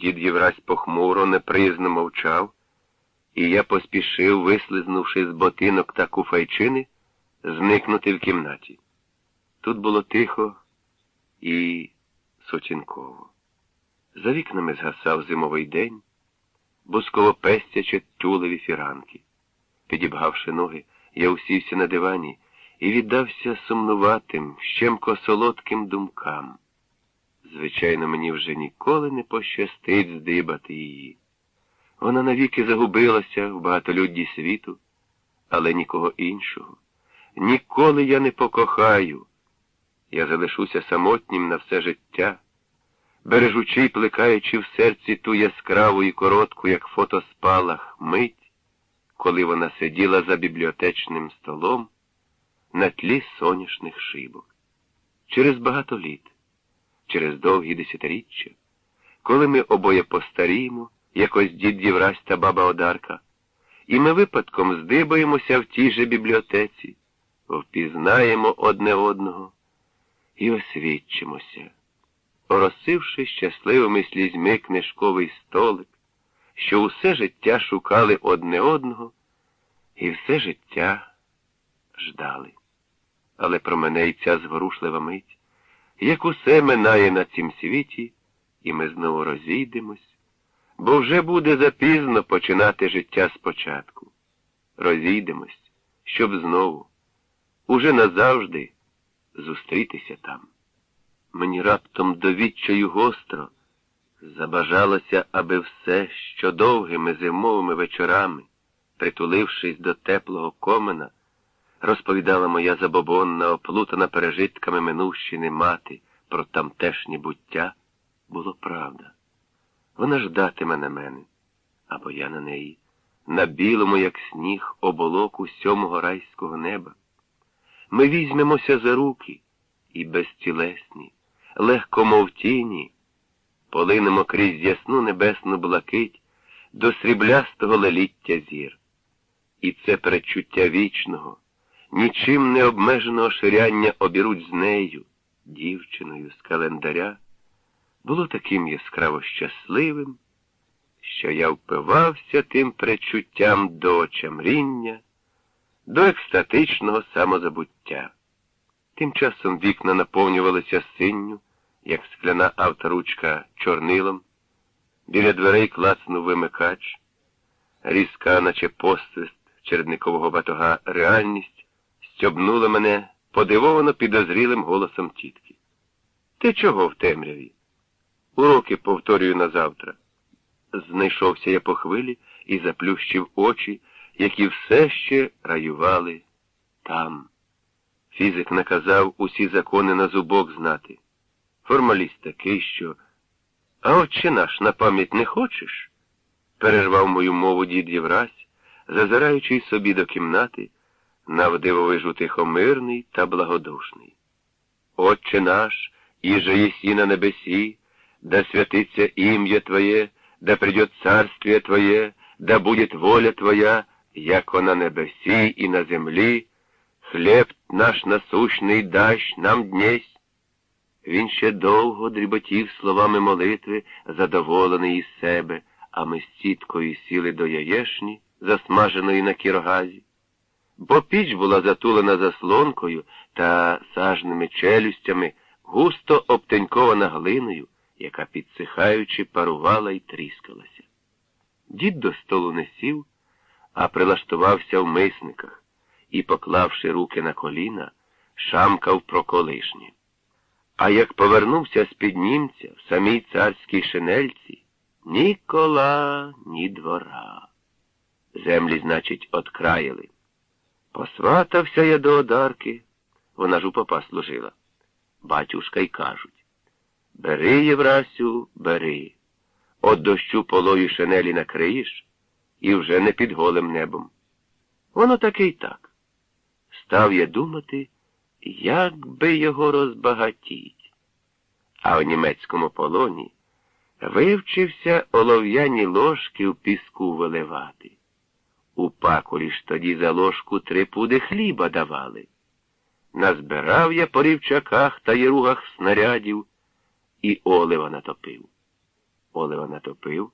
Дід Євразь похмуро, неприязно мовчав, і я поспішив, вислизнувши з ботинок та куфайчини, зникнути в кімнаті. Тут було тихо і сутінково. За вікнами згасав зимовий день, бусково пестячи тюлеві фіранки. Підібгавши ноги, я усівся на дивані і віддався сумнуватим, щемко солодким думкам. Звичайно, мені вже ніколи не пощастить здибати її. Вона навіки загубилася в багатолюдді світу, але нікого іншого. Ніколи я не покохаю. Я залишуся самотнім на все життя, бережучи й плекаючи в серці ту яскраву і коротку, як фотоспалах, мить, коли вона сиділа за бібліотечним столом на тлі соняшних шибок. Через багато літ, через довгі десятиріччя, коли ми обоє постаріємо, якось дід Євразь та баба Одарка, і ми випадком здибаємося в тій же бібліотеці, впізнаємо одне одного і освідчимося, оросивши щасливими слізьми книжковий столик, що усе життя шукали одне одного і все життя ждали. Але про мене й ця зворушлива мить, як усе минає на цім світі, і ми знову розійдемось, бо вже буде запізно починати життя спочатку. Розійдемось, щоб знову, уже назавжди, зустрітися там. Мені раптом до відчаю гостро забажалося, аби все, що довгими зимовими вечорами, притулившись до теплого комена, розповідала моя забобонна, оплутана пережитками минувщини мати про тамтешнє буття, було правда. Вона ждатиме на мене, або я на неї, на білому, як сніг, оболоку сьомого райського неба. Ми візьмемося за руки і безтілесні, легко мов тіні, полинемо крізь ясну небесну блакить до сріблястого леліття зір. І це перечуття вічного, нічим не обмеженого ширяння обіруть з нею, дівчиною з календаря, було таким яскраво щасливим, що я впивався тим пречуттям до очамріння, до екстатичного самозабуття. Тим часом вікна наповнювалися синню, як скляна авторучка чорнилом, біля дверей клацнув вимикач, різка, наче посвист чередникового батога реальність, стьобнула мене подивовано підозрілим голосом тітки. Ти чого в темряві? Уроки повторюю на завтра. Знайшовся я по хвилі і заплющив очі, які все ще раювали там. Фізик наказав усі закони на зубок знати. Формаліст такий, що. А отче наш на пам'ять не хочеш? перервав мою мову дід Євразь, зазираючи собі до кімнати, навдивовижу тихомирний та благодушний. Отче наш, іже єсі на небесі, да святиться ім'я Твоє, да придет царствие Твоє, да будет воля Твоя, яко на небесі і на землі, хліб наш насущний дащ нам днесь. Він ще довго дріботів словами молитви, задоволений із себе, а ми з сіткою сіли до яєшні, засмаженої на кірогазі. Бо піч була затулена заслонкою та сажними челюстями, густо обтенькована глиною, яка, підсихаючи, парувала і тріскалася. Дід до столу не сів, а прилаштувався в мисниках і, поклавши руки на коліна, шамкав про колишнє. А як повернувся з під німця в самій царській шинельці, ні кола, ні двора. Землі, значить, откраїли. Посватався я до одарки, вона ж у попа служила. Батюшка й кажуть Бери, Єврасю, бери. От дощу полою шинелі накриєш і вже не під голим небом. Воно таки й так. Став я думати, як би його розбагатіть. А в німецькому полоні вивчився олов'яні ложки в піску виливати. У пакулі ж тоді за ложку три пуди хліба давали. Назбирав я по рівчаках та єругах снарядів і олива натопив. олива натопив,